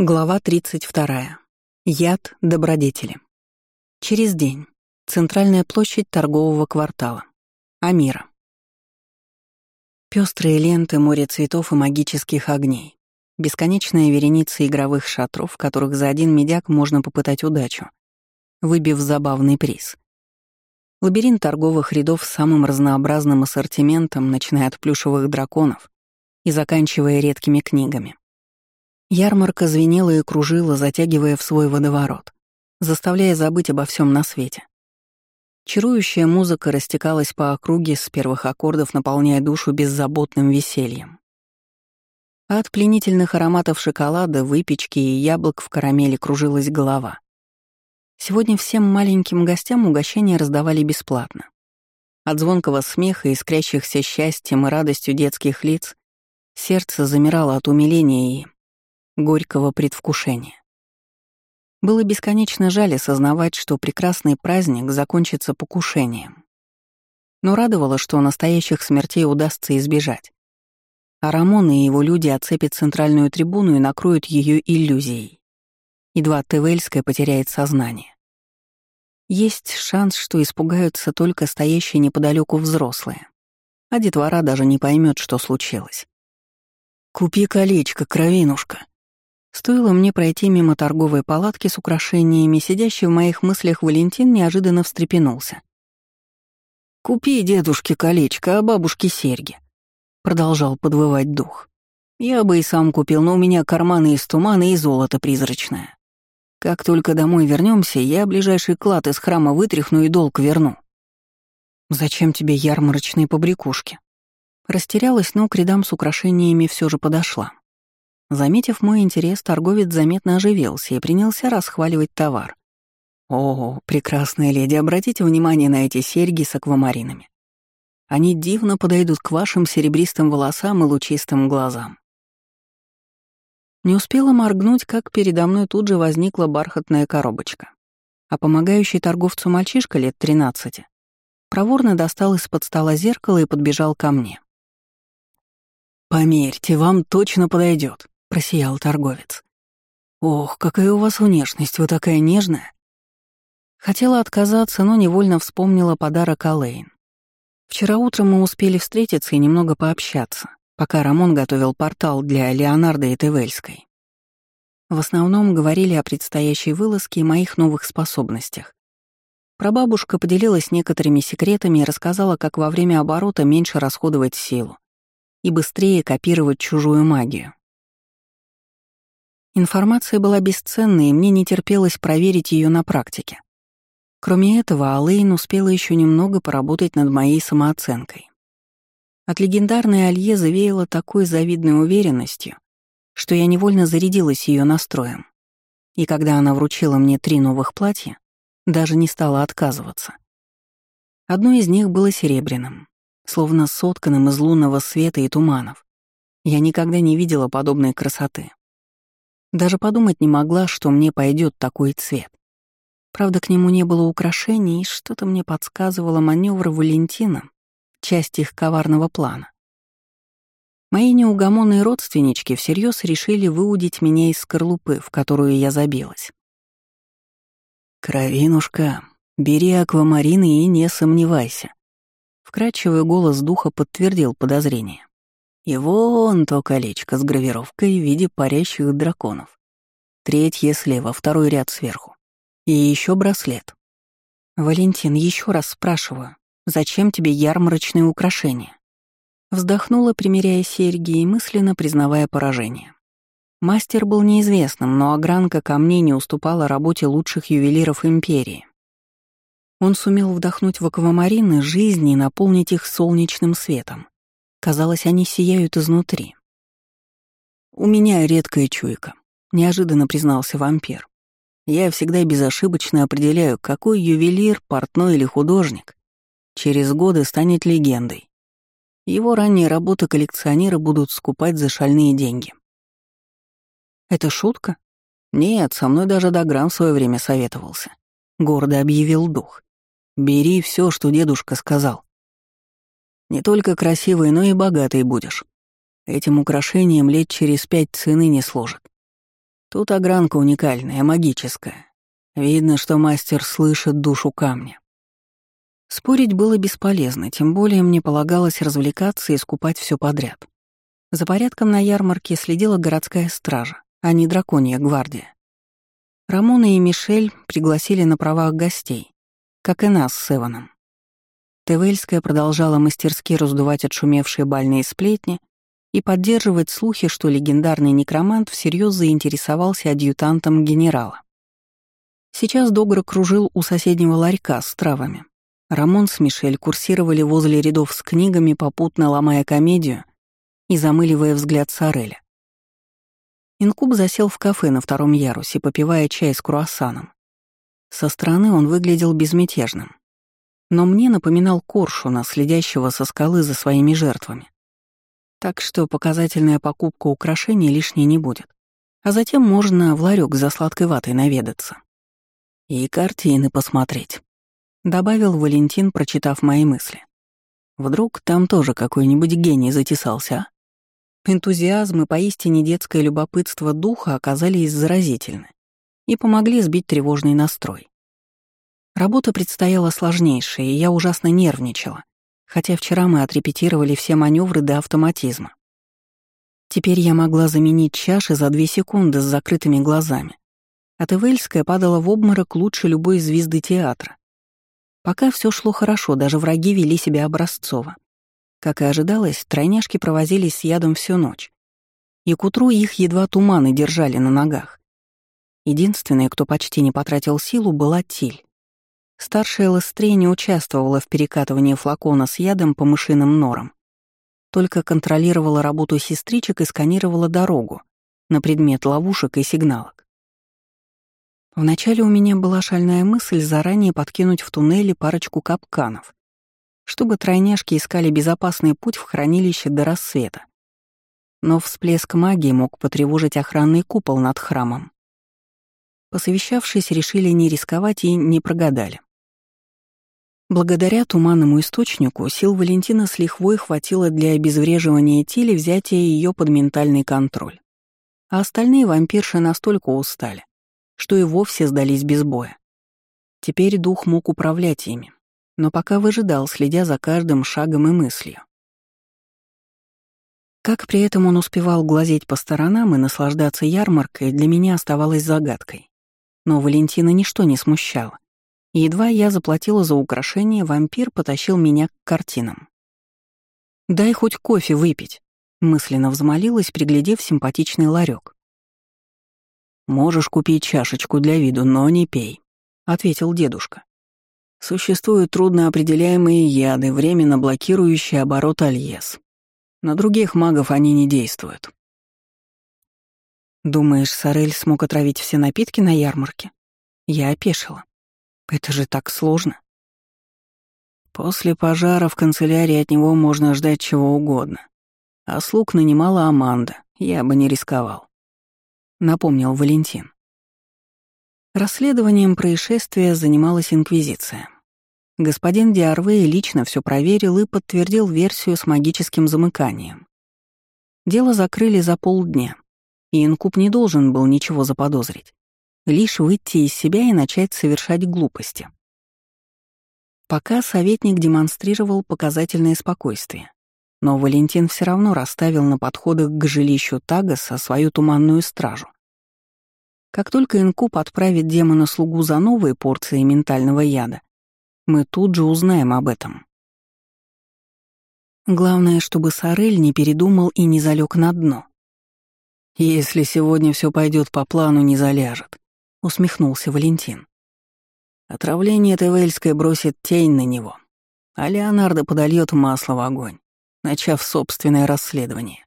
Глава 32. Яд добродетели. Через день. Центральная площадь торгового квартала. Амира. Пестрые ленты, море цветов и магических огней. Бесконечная вереница игровых шатров, в которых за один медяк можно попытать удачу, выбив забавный приз. Лабиринт торговых рядов с самым разнообразным ассортиментом, начиная от плюшевых драконов и заканчивая редкими книгами. Ярмарка звенела и кружила, затягивая в свой водоворот, заставляя забыть обо всем на свете. Чарующая музыка растекалась по округе с первых аккордов, наполняя душу беззаботным весельем. от пленительных ароматов шоколада, выпечки и яблок в карамели кружилась голова. Сегодня всем маленьким гостям угощения раздавали бесплатно. От звонкого смеха, искрящихся счастьем и радостью детских лиц, сердце замирало от умиления и горького предвкушения. Было бесконечно жаль осознавать, что прекрасный праздник закончится покушением. Но радовало, что настоящих смертей удастся избежать. А Рамон и его люди оцепят центральную трибуну и накроют ее иллюзией. Едва Тевельская потеряет сознание. Есть шанс, что испугаются только стоящие неподалеку взрослые. А детвора даже не поймет, что случилось. «Купи колечко, кровинушка», Стоило мне пройти мимо торговой палатки с украшениями, сидящий в моих мыслях Валентин неожиданно встрепенулся. «Купи дедушке колечко, а бабушке серьги», — продолжал подвывать дух. «Я бы и сам купил, но у меня карманы из тумана и золото призрачное. Как только домой вернемся, я ближайший клад из храма вытряхну и долг верну». «Зачем тебе ярмарочные побрякушки?» Растерялась, но к рядам с украшениями все же подошла. Заметив мой интерес, торговец заметно оживился и принялся расхваливать товар. «О, прекрасная леди, обратите внимание на эти серьги с аквамаринами. Они дивно подойдут к вашим серебристым волосам и лучистым глазам». Не успела моргнуть, как передо мной тут же возникла бархатная коробочка. А помогающий торговцу мальчишка лет 13 проворно достал из-под стола зеркало и подбежал ко мне. «Померьте, вам точно подойдет. — просиял торговец. «Ох, какая у вас внешность, вы такая нежная!» Хотела отказаться, но невольно вспомнила подарок Алэйн. Вчера утром мы успели встретиться и немного пообщаться, пока Рамон готовил портал для Леонардо и Тевельской. В основном говорили о предстоящей вылазке и моих новых способностях. Прабабушка поделилась некоторыми секретами и рассказала, как во время оборота меньше расходовать силу и быстрее копировать чужую магию. Информация была бесценной, и мне не терпелось проверить ее на практике. Кроме этого, Алэйн успела еще немного поработать над моей самооценкой. От легендарной Алье завеяло такой завидной уверенностью, что я невольно зарядилась ее настроем. И когда она вручила мне три новых платья, даже не стала отказываться. Одно из них было серебряным, словно сотканным из лунного света и туманов. Я никогда не видела подобной красоты. Даже подумать не могла, что мне пойдет такой цвет. Правда, к нему не было украшений, и что-то мне подсказывало маневр Валентина, часть их коварного плана. Мои неугомонные родственнички всерьез решили выудить меня из скорлупы, в которую я забилась. «Кровинушка, бери аквамарины и не сомневайся», — вкрадчивый голос духа подтвердил подозрение. И вон то колечко с гравировкой в виде парящих драконов. Третье слева, второй ряд сверху. И еще браслет. «Валентин, еще раз спрашиваю, зачем тебе ярмарочные украшения?» Вздохнула, примеряя серьги и мысленно признавая поражение. Мастер был неизвестным, но огранка камней не уступала работе лучших ювелиров Империи. Он сумел вдохнуть в аквамарины жизни и наполнить их солнечным светом. Казалось, они сияют изнутри. «У меня редкая чуйка», — неожиданно признался вампир. «Я всегда безошибочно определяю, какой ювелир, портной или художник через годы станет легендой. Его ранние работы коллекционеры будут скупать за шальные деньги». «Это шутка?» «Нет, со мной даже Даграм в свое время советовался», — гордо объявил дух. «Бери все, что дедушка сказал. Не только красивый, но и богатый будешь. Этим украшением лет через пять цены не сложат. Тут огранка уникальная, магическая. Видно, что мастер слышит душу камня. Спорить было бесполезно, тем более мне полагалось развлекаться и скупать все подряд. За порядком на ярмарке следила городская стража, а не драконья гвардия. Рамона и Мишель пригласили на правах гостей, как и нас с Эваном. Тевельская продолжала мастерски раздувать отшумевшие бальные сплетни и поддерживать слухи, что легендарный некромант всерьез заинтересовался адъютантом генерала. Сейчас Догра кружил у соседнего ларька с травами. Рамон с Мишель курсировали возле рядов с книгами, попутно ломая комедию и замыливая взгляд Сареля. Инкуб засел в кафе на втором ярусе, попивая чай с круассаном. Со стороны он выглядел безмятежным но мне напоминал коршуна, следящего со скалы за своими жертвами. Так что показательная покупка украшений лишней не будет. А затем можно в ларек за сладкой ватой наведаться. И картины посмотреть. Добавил Валентин, прочитав мои мысли. Вдруг там тоже какой-нибудь гений затесался, а? Энтузиазм и поистине детское любопытство духа оказались заразительны и помогли сбить тревожный настрой. Работа предстояла сложнейшая, и я ужасно нервничала, хотя вчера мы отрепетировали все маневры до автоматизма. Теперь я могла заменить чаши за две секунды с закрытыми глазами, а Тевельская падала в обморок лучше любой звезды театра. Пока все шло хорошо, даже враги вели себя образцово. Как и ожидалось, тройняшки провозились с ядом всю ночь. И к утру их едва туманы держали на ногах. Единственная, кто почти не потратил силу, была Тиль. Старшая Лестрей не участвовала в перекатывании флакона с ядом по мышиным норам, только контролировала работу сестричек и сканировала дорогу на предмет ловушек и сигналок. Вначале у меня была шальная мысль заранее подкинуть в туннеле парочку капканов, чтобы тройняшки искали безопасный путь в хранилище до рассвета. Но всплеск магии мог потревожить охранный купол над храмом. Посовещавшись, решили не рисковать и не прогадали. Благодаря туманному источнику сил Валентина с лихвой хватило для обезвреживания Тили взятия ее под ментальный контроль. А остальные вампирши настолько устали, что и вовсе сдались без боя. Теперь дух мог управлять ими, но пока выжидал, следя за каждым шагом и мыслью. Как при этом он успевал глазеть по сторонам и наслаждаться ярмаркой, для меня оставалось загадкой. Но Валентина ничто не смущало. Едва я заплатила за украшение, вампир потащил меня к картинам. «Дай хоть кофе выпить», — мысленно взмолилась, приглядев симпатичный ларек. «Можешь купить чашечку для виду, но не пей», — ответил дедушка. «Существуют трудноопределяемые яды, временно блокирующие оборот альес. На других магов они не действуют». «Думаешь, Сорель смог отравить все напитки на ярмарке?» Я опешила. Это же так сложно. После пожара в канцелярии от него можно ждать чего угодно. А слуг нанимала Аманда, я бы не рисковал. Напомнил Валентин. Расследованием происшествия занималась Инквизиция. Господин Диарвей лично все проверил и подтвердил версию с магическим замыканием. Дело закрыли за полдня, и Инкуб не должен был ничего заподозрить лишь выйти из себя и начать совершать глупости. Пока советник демонстрировал показательное спокойствие, но Валентин все равно расставил на подходах к жилищу Тагаса свою туманную стражу. Как только Инкуб отправит демона-слугу за новые порции ментального яда, мы тут же узнаем об этом. Главное, чтобы Сорель не передумал и не залег на дно. Если сегодня все пойдет по плану, не заляжет. — усмехнулся Валентин. Отравление Тевельское бросит тень на него, а Леонардо подольет масло в огонь, начав собственное расследование.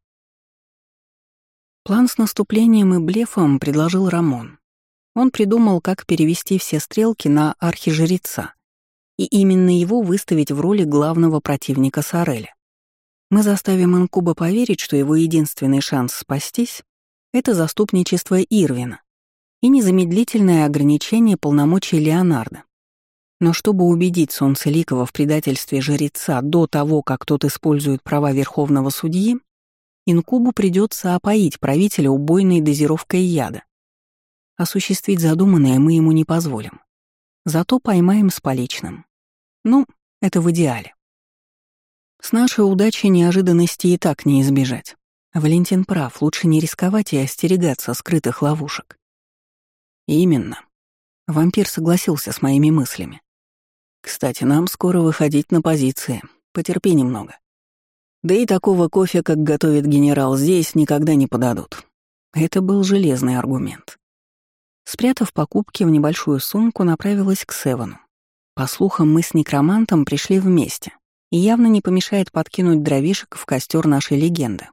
План с наступлением и блефом предложил Рамон. Он придумал, как перевести все стрелки на архижреца, и именно его выставить в роли главного противника Сареля. Мы заставим Инкуба поверить, что его единственный шанс спастись — это заступничество Ирвина, и незамедлительное ограничение полномочий Леонардо. Но чтобы убедить Солнцеликова в предательстве жреца до того, как тот использует права верховного судьи, инкубу придется опоить правителя убойной дозировкой яда, Осуществить задуманное мы ему не позволим. Зато поймаем с поличным. Ну, это в идеале. С нашей удачей неожиданности и так не избежать. Валентин прав, лучше не рисковать и остерегаться скрытых ловушек. Именно. Вампир согласился с моими мыслями. Кстати, нам скоро выходить на позиции. Потерпи немного. Да и такого кофе, как готовит генерал, здесь никогда не подадут. Это был железный аргумент. Спрятав покупки в небольшую сумку, направилась к Севану. По слухам, мы с некромантом пришли вместе, и явно не помешает подкинуть дровишек в костер нашей легенды.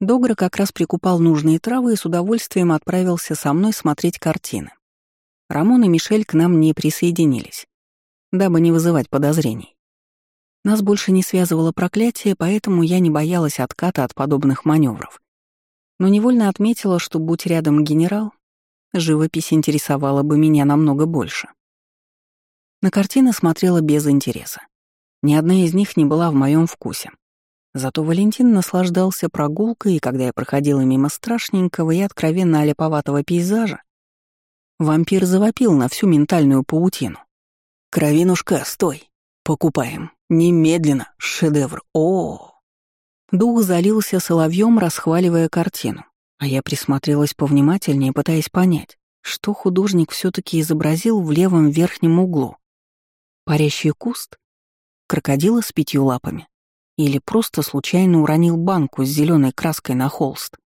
Догра как раз прикупал нужные травы и с удовольствием отправился со мной смотреть картины. Рамон и Мишель к нам не присоединились, дабы не вызывать подозрений. Нас больше не связывало проклятие, поэтому я не боялась отката от подобных маневров. Но невольно отметила, что, будь рядом генерал, живопись интересовала бы меня намного больше. На картины смотрела без интереса. Ни одна из них не была в моем вкусе. Зато Валентин наслаждался прогулкой, и когда я проходила мимо страшненького и откровенно олеповатого пейзажа, вампир завопил на всю ментальную паутину. «Кровинушка, стой! Покупаем! Немедленно! Шедевр! О, Дух залился соловьем, расхваливая картину, а я присмотрелась повнимательнее, пытаясь понять, что художник все таки изобразил в левом верхнем углу. Парящий куст? Крокодила с пятью лапами? Или просто случайно уронил банку с зеленой краской на холст?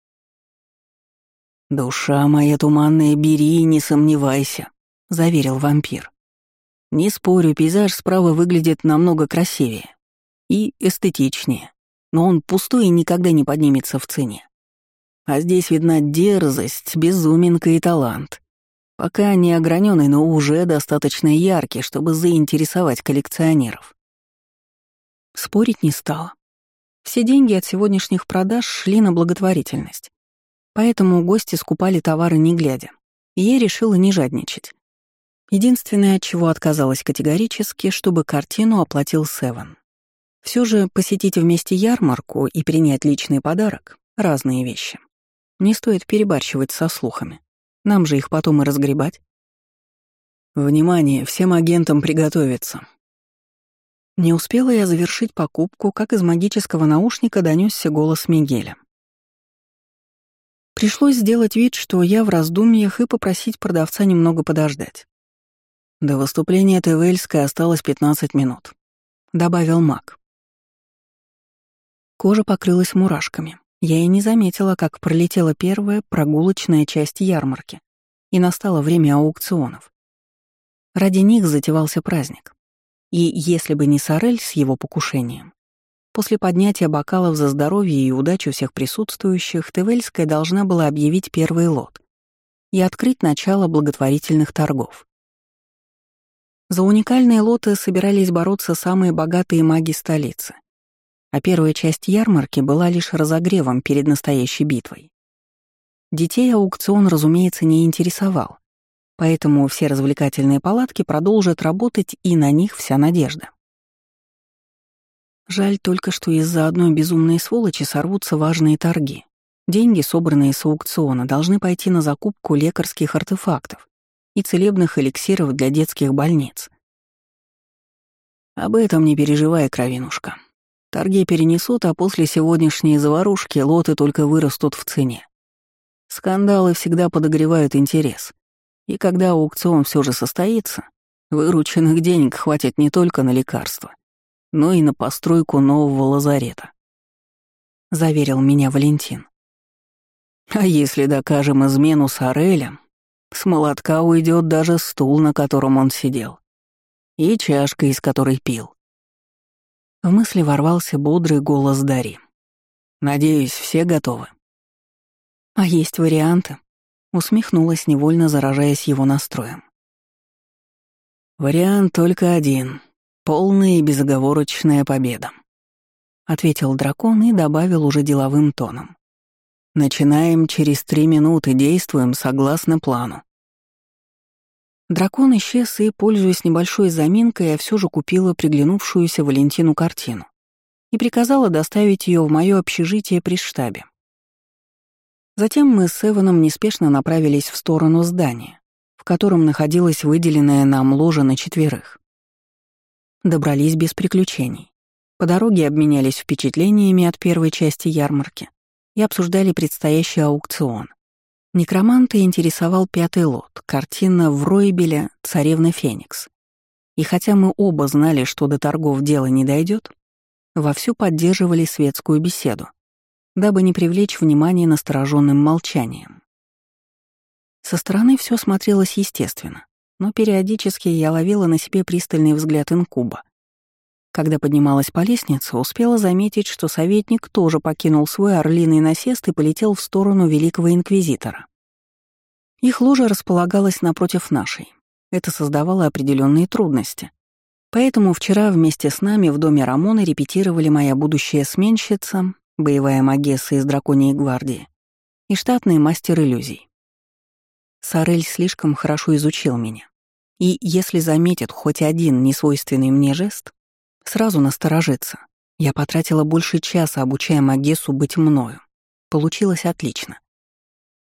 «Душа моя туманная, бери и не сомневайся», — заверил вампир. Не спорю, пейзаж справа выглядит намного красивее и эстетичнее, но он пустой и никогда не поднимется в цене. А здесь видна дерзость, безуминка и талант. Пока не ограненный, но уже достаточно яркий, чтобы заинтересовать коллекционеров. Спорить не стала. Все деньги от сегодняшних продаж шли на благотворительность. Поэтому гости скупали товары не глядя. И я решила не жадничать. Единственное, от чего отказалась категорически, чтобы картину оплатил Севен. Все же посетить вместе ярмарку и принять личный подарок — разные вещи. Не стоит перебарщивать со слухами. Нам же их потом и разгребать. Внимание, всем агентам приготовиться. Не успела я завершить покупку, как из магического наушника донесся голос Мигеля. Пришлось сделать вид, что я в раздумьях, и попросить продавца немного подождать. До выступления Тевельской осталось 15 минут, добавил маг. Кожа покрылась мурашками. Я и не заметила, как пролетела первая прогулочная часть ярмарки, и настало время аукционов. Ради них затевался праздник. И если бы не Сорель с его покушением, после поднятия бокалов за здоровье и удачу всех присутствующих, Тевельская должна была объявить первый лот и открыть начало благотворительных торгов. За уникальные лоты собирались бороться самые богатые маги столицы. А первая часть ярмарки была лишь разогревом перед настоящей битвой. Детей аукцион, разумеется, не интересовал, поэтому все развлекательные палатки продолжат работать, и на них вся надежда. Жаль только, что из-за одной безумной сволочи сорвутся важные торги. Деньги, собранные с аукциона, должны пойти на закупку лекарских артефактов, и целебных эликсиров для детских больниц. Об этом не переживай, кровинушка. Торги перенесут, а после сегодняшней заварушки лоты только вырастут в цене. Скандалы всегда подогревают интерес. И когда аукцион все же состоится, вырученных денег хватит не только на лекарства, но и на постройку нового лазарета. Заверил меня Валентин. А если докажем измену с Орелем, с молотка уйдет даже стул, на котором он сидел. И чашка, из которой пил. В мысли ворвался бодрый голос Дари. «Надеюсь, все готовы?» «А есть варианты?» Усмехнулась, невольно заражаясь его настроем. «Вариант только один. Полная и безоговорочная победа», — ответил дракон и добавил уже деловым тоном. Начинаем через три минуты, действуем согласно плану. Дракон исчез, и, пользуясь небольшой заминкой, я все же купила приглянувшуюся Валентину картину и приказала доставить ее в мое общежитие при штабе. Затем мы с Эваном неспешно направились в сторону здания, в котором находилась выделенная нам ложа на четверых. Добрались без приключений. По дороге обменялись впечатлениями от первой части ярмарки и обсуждали предстоящий аукцион. Некроманта интересовал пятый лот, картина в Ройбеле «Царевна Феникс». И хотя мы оба знали, что до торгов дело не дойдет, вовсю поддерживали светскую беседу, дабы не привлечь внимание настороженным молчанием. Со стороны все смотрелось естественно, но периодически я ловила на себе пристальный взгляд инкуба. Когда поднималась по лестнице, успела заметить, что советник тоже покинул свой орлиный насест и полетел в сторону Великого Инквизитора. Их ложа располагалась напротив нашей. Это создавало определенные трудности. Поэтому вчера вместе с нами в доме Рамона репетировали моя будущая сменщица, боевая магесса из Драконьей гвардии, и штатный мастер иллюзий. Сорель слишком хорошо изучил меня. И если заметит хоть один несвойственный мне жест, сразу насторожится. Я потратила больше часа, обучая Магессу быть мною. Получилось отлично.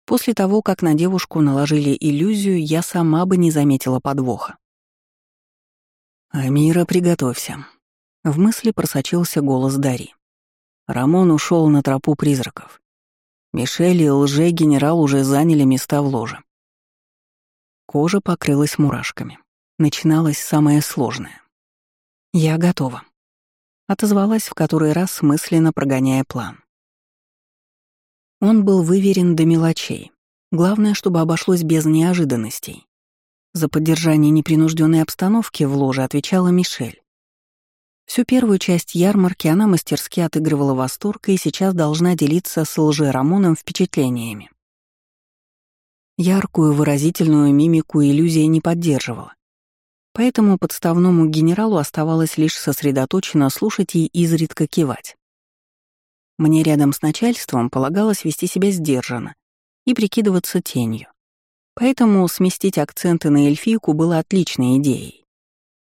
После того, как на девушку наложили иллюзию, я сама бы не заметила подвоха. «Амира, приготовься». В мысли просочился голос Дари. Рамон ушел на тропу призраков. Мишель и лже-генерал уже заняли места в ложе. Кожа покрылась мурашками. Начиналось самое сложное. «Я готова», — отозвалась в который раз, мысленно прогоняя план. Он был выверен до мелочей. Главное, чтобы обошлось без неожиданностей. За поддержание непринужденной обстановки в ложе отвечала Мишель. Всю первую часть ярмарки она мастерски отыгрывала восторг и сейчас должна делиться с лже-Рамоном впечатлениями. Яркую выразительную мимику иллюзия не поддерживала. Поэтому подставному генералу оставалось лишь сосредоточенно слушать и изредка кивать. Мне рядом с начальством полагалось вести себя сдержанно и прикидываться тенью. Поэтому сместить акценты на эльфийку было отличной идеей.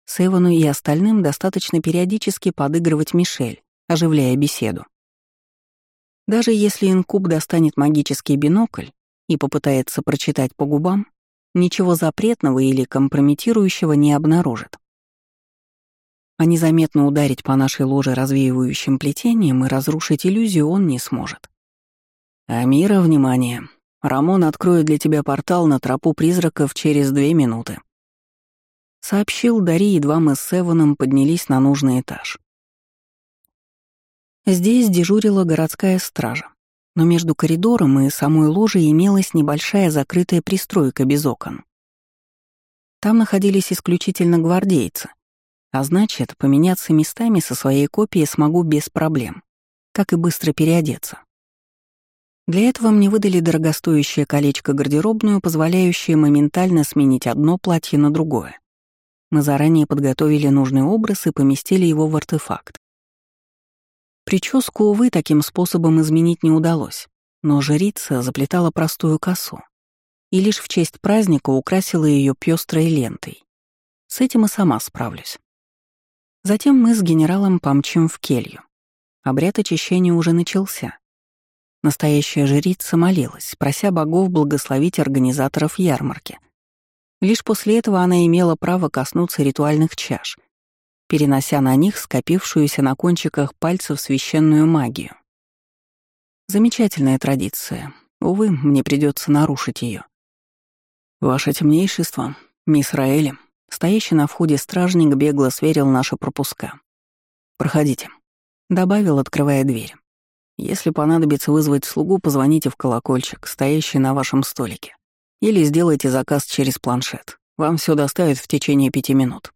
Севану и остальным достаточно периодически подыгрывать Мишель, оживляя беседу. Даже если инкуб достанет магический бинокль и попытается прочитать по губам, ничего запретного или компрометирующего не обнаружит. А незаметно ударить по нашей ложе развеивающим плетением и разрушить иллюзию он не сможет. «Амира, внимание! Рамон откроет для тебя портал на тропу призраков через две минуты», Сообщил Дари, едва мы с Эваном поднялись на нужный этаж. Здесь дежурила городская стража, но между коридором и самой ложей имелась небольшая закрытая пристройка без окон. Там находились исключительно гвардейцы, а значит, поменяться местами со своей копией смогу без проблем, как и быстро переодеться. Для этого мне выдали дорогостоящее колечко-гардеробную, позволяющее моментально сменить одно платье на другое. Мы заранее подготовили нужный образ и поместили его в артефакт. Прическу, увы, таким способом изменить не удалось, но жрица заплетала простую косу и лишь в честь праздника украсила ее пестрой лентой. С этим и сама справлюсь. Затем мы с генералом помчим в келью. Обряд очищения уже начался. Настоящая жрица молилась, прося богов благословить организаторов ярмарки — Лишь после этого она имела право коснуться ритуальных чаш, перенося на них скопившуюся на кончиках пальцев священную магию. Замечательная традиция. Увы, мне придется нарушить ее. Ваше темнейшество, мисс Раэли, стоящий на входе стражник бегло сверил наши пропуска. «Проходите», — добавил, открывая дверь. «Если понадобится вызвать слугу, позвоните в колокольчик, стоящий на вашем столике. Или сделайте заказ через планшет. Вам все доставят в течение пяти минут».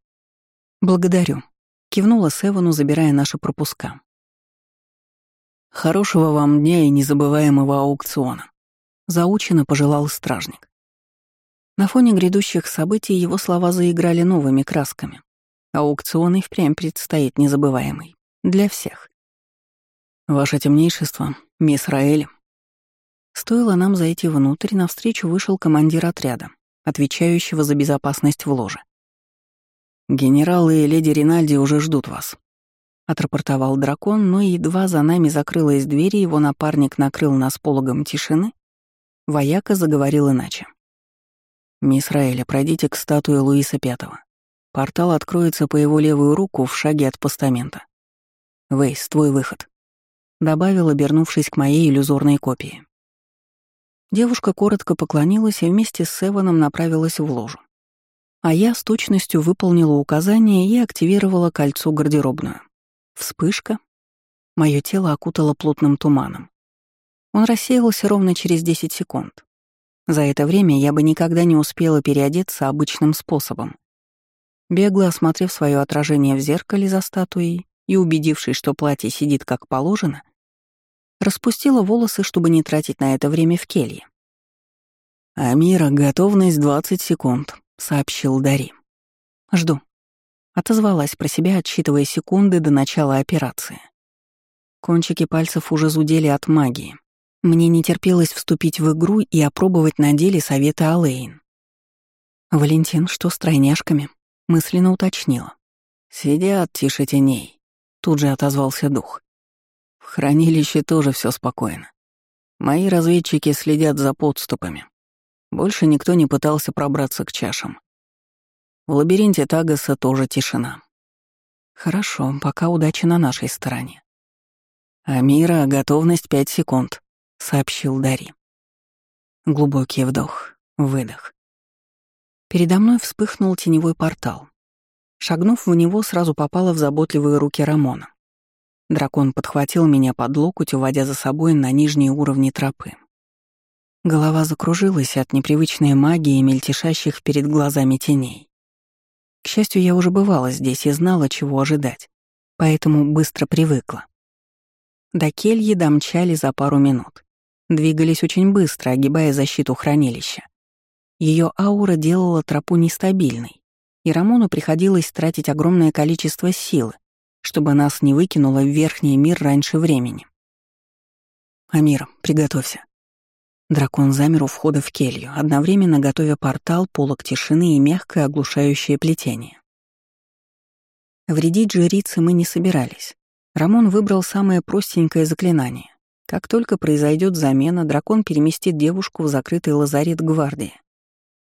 «Благодарю», — кивнула Севану, забирая наши пропуска. «Хорошего вам дня и незабываемого аукциона», — заучено пожелал стражник. На фоне грядущих событий его слова заиграли новыми красками. Аукцион и впрямь предстоит незабываемый. Для всех. «Ваше темнейшество, мисс Раэль», Стоило нам зайти внутрь, навстречу вышел командир отряда, отвечающего за безопасность в ложе. «Генерал и леди Ринальди уже ждут вас», — отрапортовал дракон, но едва за нами закрылась дверь, и его напарник накрыл нас пологом тишины, Вояка заговорил иначе. «Мисс Раэля, пройдите к статуе Луиса Пятого. Портал откроется по его левую руку в шаге от постамента. Вейс, твой выход», — добавил, обернувшись к моей иллюзорной копии. Девушка коротко поклонилась и вместе с Севаном направилась в ложу. А я с точностью выполнила указание и активировала кольцо гардеробную. Вспышка. Мое тело окутало плотным туманом. Он рассеялся ровно через 10 секунд. За это время я бы никогда не успела переодеться обычным способом. Бегло осмотрев свое отражение в зеркале за статуей и убедившись, что платье сидит как положено, распустила волосы, чтобы не тратить на это время в келье. «Амира, готовность 20 секунд», — сообщил Дари. «Жду». Отозвалась про себя, отсчитывая секунды до начала операции. Кончики пальцев уже зудели от магии. Мне не терпелось вступить в игру и опробовать на деле советы Алэйн. «Валентин, что с тройняшками?» — мысленно уточнила. «Сидят тише теней», — тут же отозвался дух. «В хранилище тоже все спокойно. Мои разведчики следят за подступами. Больше никто не пытался пробраться к чашам. В лабиринте Тагаса тоже тишина. Хорошо, пока удача на нашей стороне. «Амира, готовность пять секунд», — сообщил Дари. Глубокий вдох, выдох. Передо мной вспыхнул теневой портал. Шагнув в него, сразу попала в заботливые руки Рамона. Дракон подхватил меня под локоть, уводя за собой на нижние уровни тропы. Голова закружилась от непривычной магии, мельтешащих перед глазами теней. К счастью, я уже бывала здесь и знала, чего ожидать, поэтому быстро привыкла. До кельи домчали за пару минут. Двигались очень быстро, огибая защиту хранилища. Ее аура делала тропу нестабильной, и Рамону приходилось тратить огромное количество силы, чтобы нас не выкинуло в верхний мир раньше времени. «Амир, приготовься», Дракон замер у входа в келью, одновременно готовя портал, полок тишины и мягкое оглушающее плетение. Вредить жрице мы не собирались. Рамон выбрал самое простенькое заклинание. Как только произойдет замена, дракон переместит девушку в закрытый лазарет гвардии.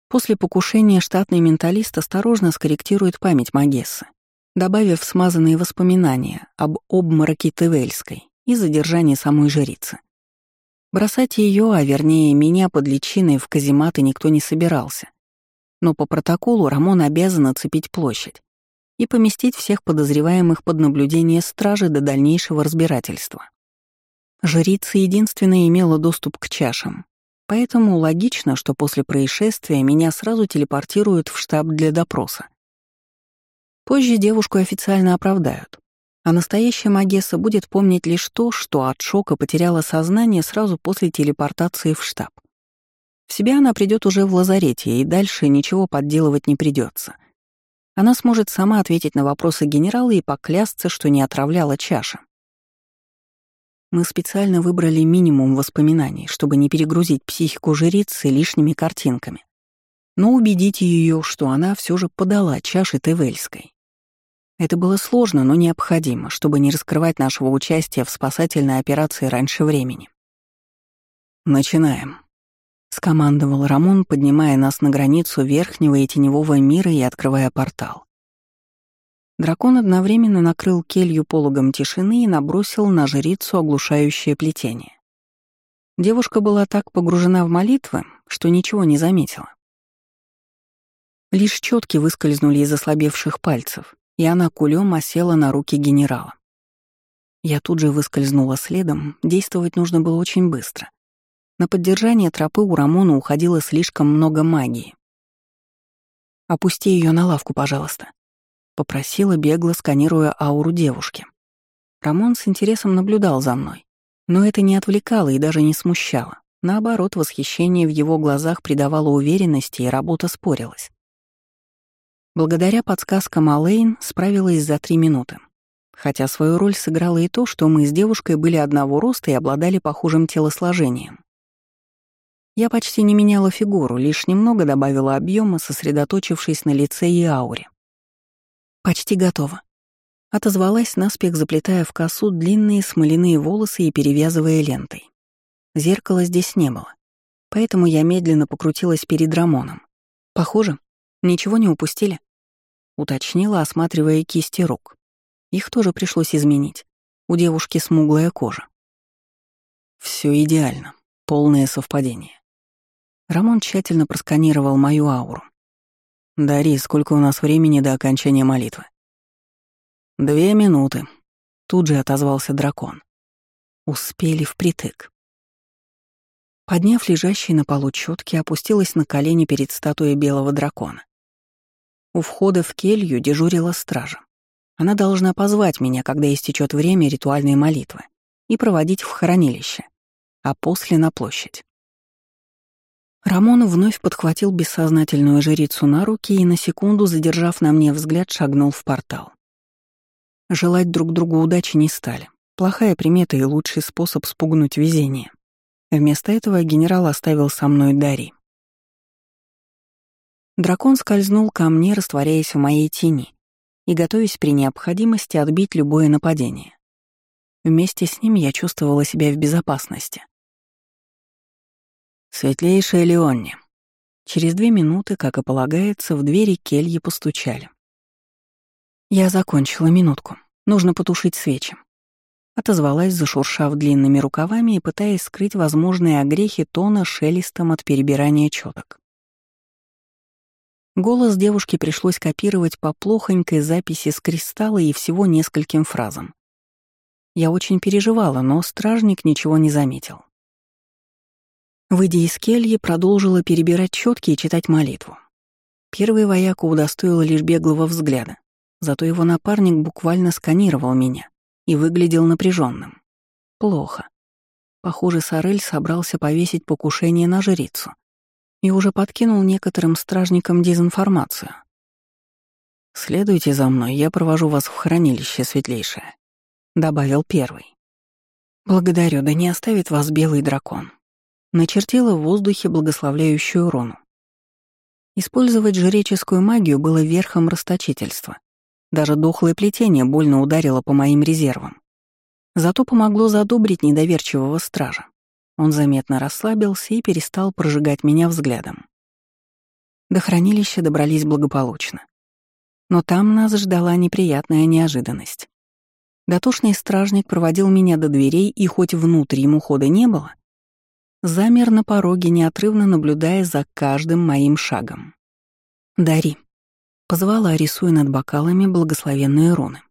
После покушения штатный менталист осторожно скорректирует память Магессы, добавив смазанные воспоминания об обмороке Тевельской и задержании самой жрицы. Бросать ее, а вернее меня под личиной в казематы никто не собирался. Но по протоколу Рамон обязан оцепить площадь и поместить всех подозреваемых под наблюдение стражи до дальнейшего разбирательства. Жрица единственная имела доступ к чашам, поэтому логично, что после происшествия меня сразу телепортируют в штаб для допроса. Позже девушку официально оправдают, а настоящая Магесса будет помнить лишь то, что от шока потеряла сознание сразу после телепортации в штаб. В себя она придет уже в лазарете, и дальше ничего подделывать не придется. Она сможет сама ответить на вопросы генерала и поклясться, что не отравляла чаша. Мы специально выбрали минимум воспоминаний, чтобы не перегрузить психику жрицы лишними картинками, но убедить ее, что она все же подала чаши Тевельской. Это было сложно, но необходимо, чтобы не раскрывать нашего участия в спасательной операции раньше времени. «Начинаем», — скомандовал Рамон, поднимая нас на границу верхнего и теневого мира и открывая портал. Дракон одновременно накрыл келью пологом тишины и набросил на жрицу оглушающее плетение. Девушка была так погружена в молитвы, что ничего не заметила. Лишь четки выскользнули из ослабевших пальцев, и она кулем осела на руки генерала. Я тут же выскользнула следом, действовать нужно было очень быстро. На поддержание тропы у Рамона уходило слишком много магии. «Опусти ее на лавку, пожалуйста», — попросила бегло, сканируя ауру девушки. Рамон с интересом наблюдал за мной, но это не отвлекало и даже не смущало. Наоборот, восхищение в его глазах придавало уверенности, и работа спорилась. Благодаря подсказкам Алэйн справилась за три минуты. Хотя свою роль сыграло и то, что мы с девушкой были одного роста и обладали похожим телосложением. Я почти не меняла фигуру, лишь немного добавила объема, сосредоточившись на лице и ауре. «Почти готово», — отозвалась наспех, заплетая в косу длинные смоляные волосы и перевязывая лентой. Зеркала здесь не было. Поэтому я медленно покрутилась перед Рамоном. Похоже, ничего не упустили. Уточнила, осматривая кисти рук. Их тоже пришлось изменить. У девушки смуглая кожа. Все идеально. Полное совпадение. Рамон тщательно просканировал мою ауру. «Дари, сколько у нас времени до окончания молитвы?» «Две минуты», — тут же отозвался дракон. Успели впритык. Подняв лежащий на полу четки, опустилась на колени перед статуей белого дракона. У входа в келью дежурила стража. Она должна позвать меня, когда истечет время ритуальной молитвы, и проводить в хранилище а после на площадь. Рамон вновь подхватил бессознательную жрицу на руки и, на секунду, задержав на мне взгляд, шагнул в портал. Желать друг другу удачи не стали. Плохая примета и лучший способ спугнуть везение. Вместо этого генерал оставил со мной Дари. Дракон скользнул ко мне, растворяясь в моей тени и готовясь при необходимости отбить любое нападение. Вместе с ним я чувствовала себя в безопасности. «Светлейшая Леонни». Через две минуты, как и полагается, в двери кельи постучали. «Я закончила минутку. Нужно потушить свечи». Отозвалась, зашуршав длинными рукавами и пытаясь скрыть возможные огрехи тона шелестом от перебирания чёток. Голос девушки пришлось копировать по плохонькой записи с кристалла и всего нескольким фразам. Я очень переживала, но стражник ничего не заметил. Выйдя из кельи, продолжила перебирать четки и читать молитву. Первый вояка удостоил лишь беглого взгляда, зато его напарник буквально сканировал меня и выглядел напряженным. Плохо. Похоже, Сорель собрался повесить покушение на жрицу и уже подкинул некоторым стражникам дезинформацию. «Следуйте за мной, я провожу вас в хранилище, светлейшее», — добавил первый. «Благодарю, да не оставит вас белый дракон», начертила в воздухе благословляющую руну. Использовать жреческую магию было верхом расточительства. Даже дохлое плетение больно ударило по моим резервам. Зато помогло задобрить недоверчивого стража. Он заметно расслабился и перестал прожигать меня взглядом. До хранилища добрались благополучно. Но там нас ждала неприятная неожиданность. Дотошный стражник проводил меня до дверей, и хоть внутрь ему хода не было, замер на пороге, неотрывно наблюдая за каждым моим шагом. «Дари», — позвала, рисуя над бокалами благословенные руны.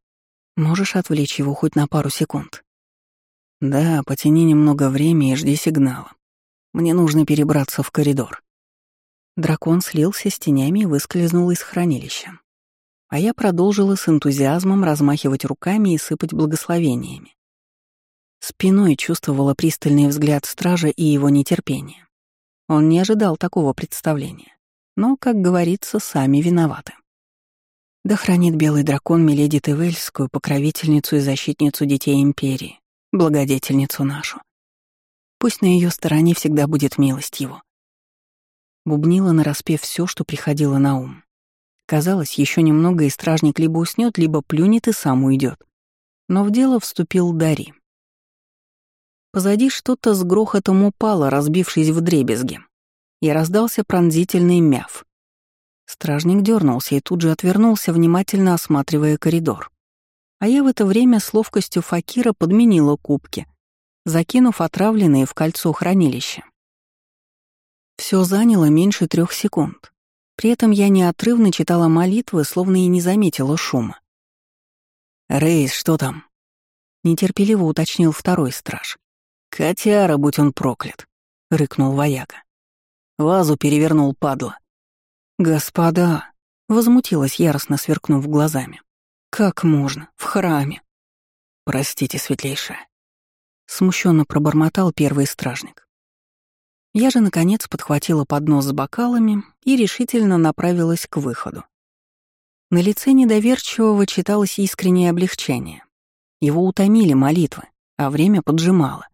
«Можешь отвлечь его хоть на пару секунд?» «Да, потяни немного времени и жди сигнала. Мне нужно перебраться в коридор». Дракон слился с тенями и выскользнул из хранилища. А я продолжила с энтузиазмом размахивать руками и сыпать благословениями. Спиной чувствовала пристальный взгляд стража и его нетерпение. Он не ожидал такого представления. Но, как говорится, сами виноваты. Да хранит белый дракон Миледи Тевельскую, покровительницу и защитницу детей Империи, благодетельницу нашу. Пусть на ее стороне всегда будет милость его. Бубнила нараспев все, что приходило на ум. Казалось, еще немного, и стражник либо уснет, либо плюнет и сам уйдет. Но в дело вступил Дари. Позади что-то с грохотом упало, разбившись в дребезги, и раздался пронзительный мяв. Стражник дернулся и тут же отвернулся, внимательно осматривая коридор. А я в это время с ловкостью факира подменила кубки, закинув отравленные в кольцо хранилища. Все заняло меньше трех секунд. При этом я неотрывно читала молитвы, словно и не заметила шума. «Рейс, что там?» — нетерпеливо уточнил второй страж. «Котяра, будь он проклят!» — рыкнул вояка. Вазу перевернул падла. «Господа!» — возмутилась, яростно сверкнув глазами. «Как можно? В храме!» «Простите, светлейшая!» — смущенно пробормотал первый стражник. Я же, наконец, подхватила поднос с бокалами и решительно направилась к выходу. На лице недоверчивого читалось искреннее облегчение. Его утомили молитвы, а время поджимало.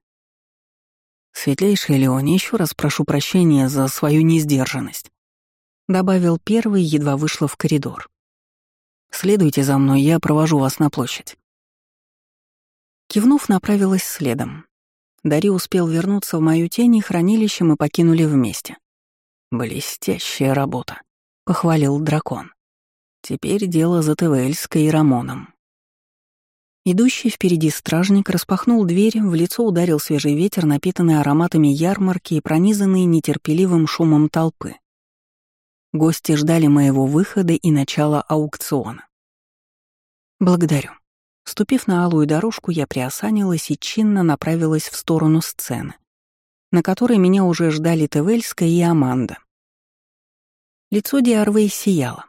«Светлейшая Леони, еще раз прошу прощения за свою несдержанность», — добавил первый, едва вышла в коридор. «Следуйте за мной, я провожу вас на площадь». Кивнув, направилась следом. Дари успел вернуться в мою тень, и хранилище мы покинули вместе. «Блестящая работа», — похвалил дракон. «Теперь дело за Тевельской и Рамоном». Идущий впереди стражник распахнул дверь, в лицо ударил свежий ветер, напитанный ароматами ярмарки и пронизанный нетерпеливым шумом толпы. Гости ждали моего выхода и начала аукциона. «Благодарю». Ступив на алую дорожку, я приосанилась и чинно направилась в сторону сцены, на которой меня уже ждали Тевельска и Аманда. Лицо Диарвей сияло.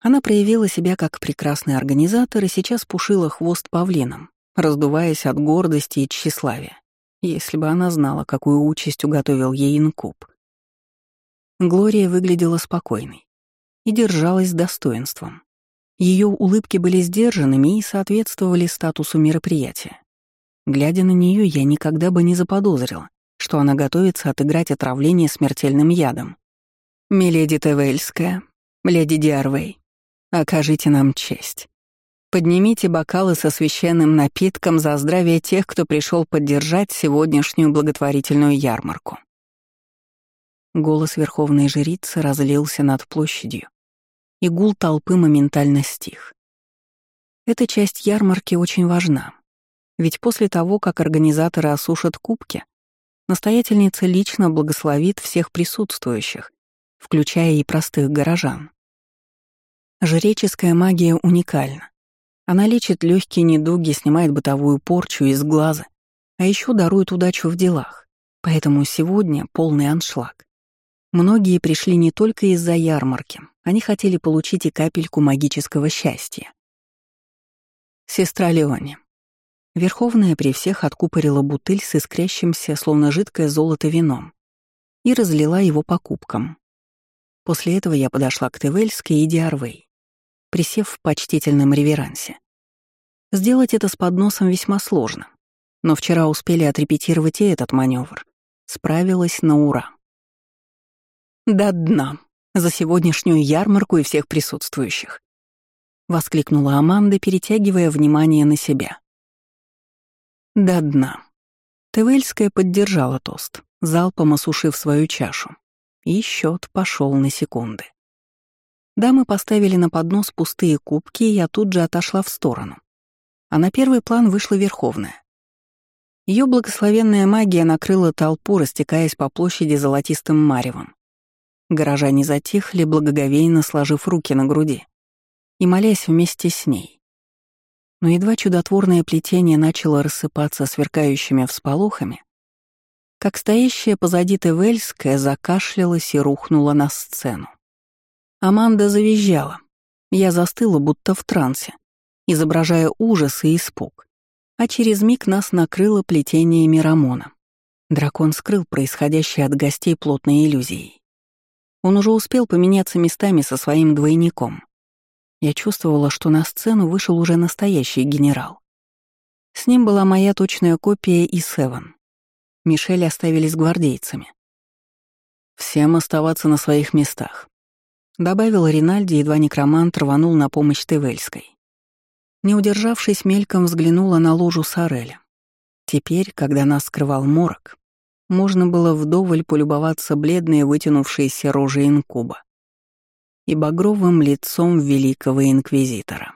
Она проявила себя как прекрасный организатор и сейчас пушила хвост павлином, раздуваясь от гордости и тщеславия, если бы она знала, какую участь уготовил ей инкуб. Глория выглядела спокойной и держалась с достоинством. Ее улыбки были сдержанными и соответствовали статусу мероприятия. Глядя на нее, я никогда бы не заподозрила, что она готовится отыграть отравление смертельным ядом. «Миледи Тевельская, леди Диарвей, окажите нам честь. Поднимите бокалы со священным напитком за здравие тех, кто пришел поддержать сегодняшнюю благотворительную ярмарку». Голос верховной жрицы разлился над площадью, и гул толпы моментально стих. Эта часть ярмарки очень важна, ведь после того, как организаторы осушат кубки, настоятельница лично благословит всех присутствующих, включая и простых горожан. Жреческая магия уникальна. Она лечит легкие недуги, снимает бытовую порчу из глаза, а еще дарует удачу в делах. Поэтому сегодня полный аншлаг. Многие пришли не только из-за ярмарки, они хотели получить и капельку магического счастья. Сестра Леони. Верховная при всех откупорила бутыль с искрящимся, словно жидкое золото вином, и разлила его по кубкам. После этого я подошла к Тевельской и Диарвей, присев в почтительном реверансе. Сделать это с подносом весьма сложно, но вчера успели отрепетировать и этот маневр. Справилась на ура. «До дна. За сегодняшнюю ярмарку и всех присутствующих», — воскликнула Аманда, перетягивая внимание на себя. «До дна». Тевельская поддержала тост, залпом осушив свою чашу, и счет пошел на секунды. Дамы поставили на поднос пустые кубки, и я тут же отошла в сторону. А на первый план вышла Верховная. Ее благословенная магия накрыла толпу, растекаясь по площади золотистым маревом. Горожане затихли, благоговейно сложив руки на груди и молясь вместе с ней. Но едва чудотворное плетение начало рассыпаться сверкающими всполохами, как стоящая позади Тевельская закашлялась и рухнула на сцену. Аманда завизжала. Я застыла, будто в трансе, изображая ужас и испуг. А через миг нас накрыло плетение Мирамона. Дракон скрыл происходящее от гостей плотной иллюзией. Он уже успел поменяться местами со своим двойником. Я чувствовала, что на сцену вышел уже настоящий генерал. С ним была моя точная копия и Севен. Мишель оставили с гвардейцами. «Всем оставаться на своих местах», — добавил Ринальди, едва некромант рванул на помощь Тевельской. Не удержавшись, мельком взглянула на ложу Сареля. Теперь, когда нас скрывал морок, можно было вдоволь полюбоваться бледной вытянувшейся рожей инкуба и багровым лицом великого инквизитора.